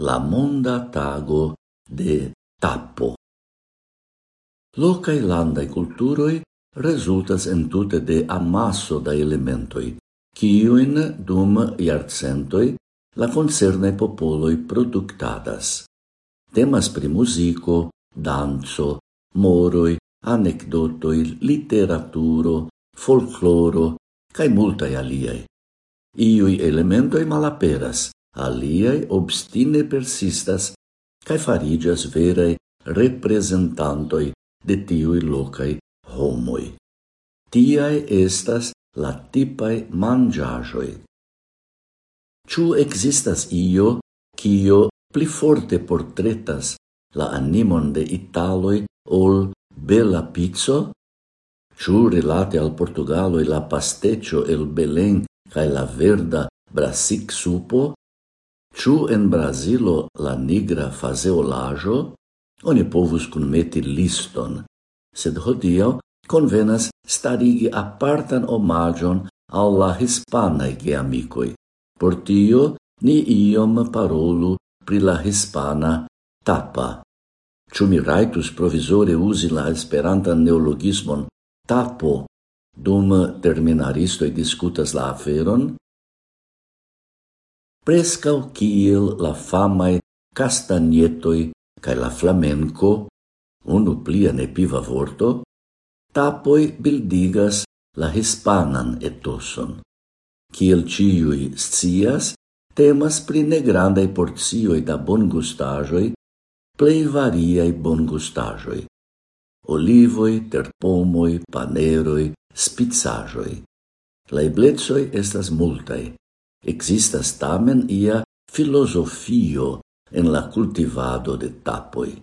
la monda tago de tappo. Locai landai culturoi resultas entute de amasso da elementoi, ciuin dum iarcentoi la concernei popoloi productadas. Temas pri musico, danzo, moroi, anecdotoi, literaturo, folcloro, cae multae aliei. Iui elementoi malaperas, aliei obstine persistas cae farigias verei representantoi de tiui locai homoi. Tiae estas la tipae mangiajoi. Ciu existas io, cio pli forte portretas la animon de Italoi ol bella pizzo? Ciu relate al Portugaloi la pasteccio el Belen cae la verda brasic supo Ciu en Brazilo la nigra faseolajo, Oni povus kunmeti liston, sed hodio convenas starigi apartan omagion al la hispanae geamicoi. Por tio, ni iom parolu pri la hispana tapa. Ciu mi raitus provisore usi la esperantan neologismon tapo, dum terminaristoi discutas la aferon? prescau kiel la famae castagnetoi cae la flamenco, unu plia ne piva vorto, tapoi bildigas la hispanan etoson. Kiel ciui scias, temas pri negrandai porcioi da bon gustajoi, plei variai bongustaĵoj. Olivoi, terpomoi, paneroi, spizzajoi. La eblezoi estas multai. Existas tamen ia filosofio en la cultivado de tapoi.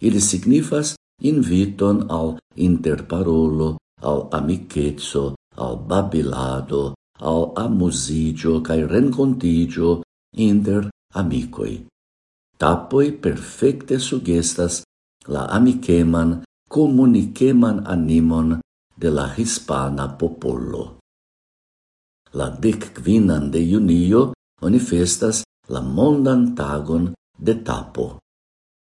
Ili signifas inviton al interparolo, al amicetso, al babilado, al amusigio cae rencontigio inter amicoi. Tapoi perfecte sugestas la amiceman, comuniceman animon de la hispana popolo la dec quinan de junio oni festas la mondan tagon de tapo.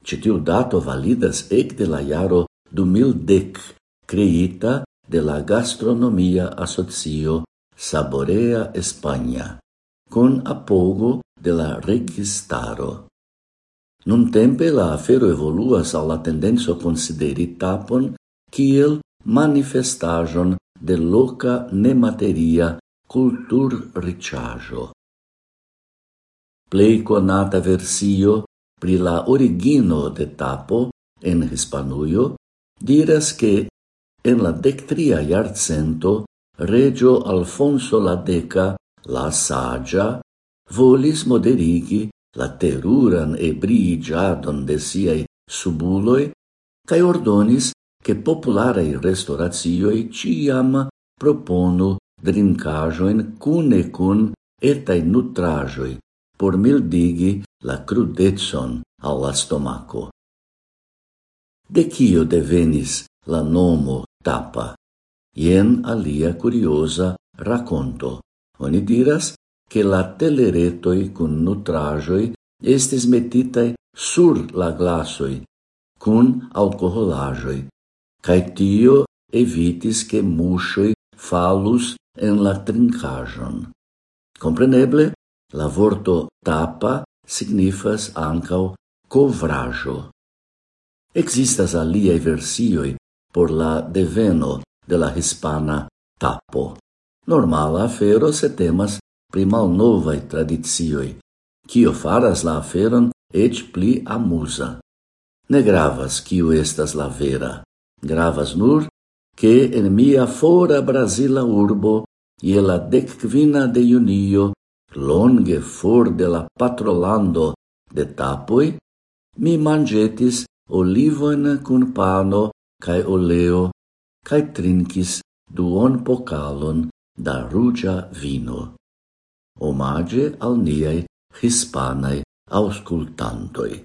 Citiu dato validas ekde la jaro 2010, creita de la gastronomia asocio Saborea Espania, con apogo de la registaro. Nuntempe la afero evoluas al la tendenzo consideri tapon kiel manifestajon de loca nemateria cultur ricciajo. Plei conata versio pri la origino de tapo en Hispanujo diras che en la dectria iarcento regio Alfonso la Deca, la Sagia, volis moderigi la teruran ebriiĝadon de siei subuloi cae ordonis che popularei restaurazioi ciam proponu drincajoin cune cun etai nutrajoi por mildigi la crudetson al la stomaco. De cio devenis la nomo tapa? Ien alia curiosa raconto. Oni diras che la teleretoi kun nutrajoi estis metitaj sur la glasoi, kun alcoholajoi, cae tio evitis che muŝoj falus en la trincajon. Compreneble, la vorto tapa signifas ancau covrajo. Existas aliei versioi por la deveno de la hispana tapo. Normala afero se temas pri malnovaj tradizioi, kio faras la aferon ec pli amusa. Ne gravas kiu estas la vera, gravas nur che en mia fora Brasila urbo, ie la decquina de junio, longe for de la patrolando de tapoi, mi mangetis olivon cun pano cae oleo, cae trincis duon pocalon da rugia vino. Omage al niai hispanae auscultantoi.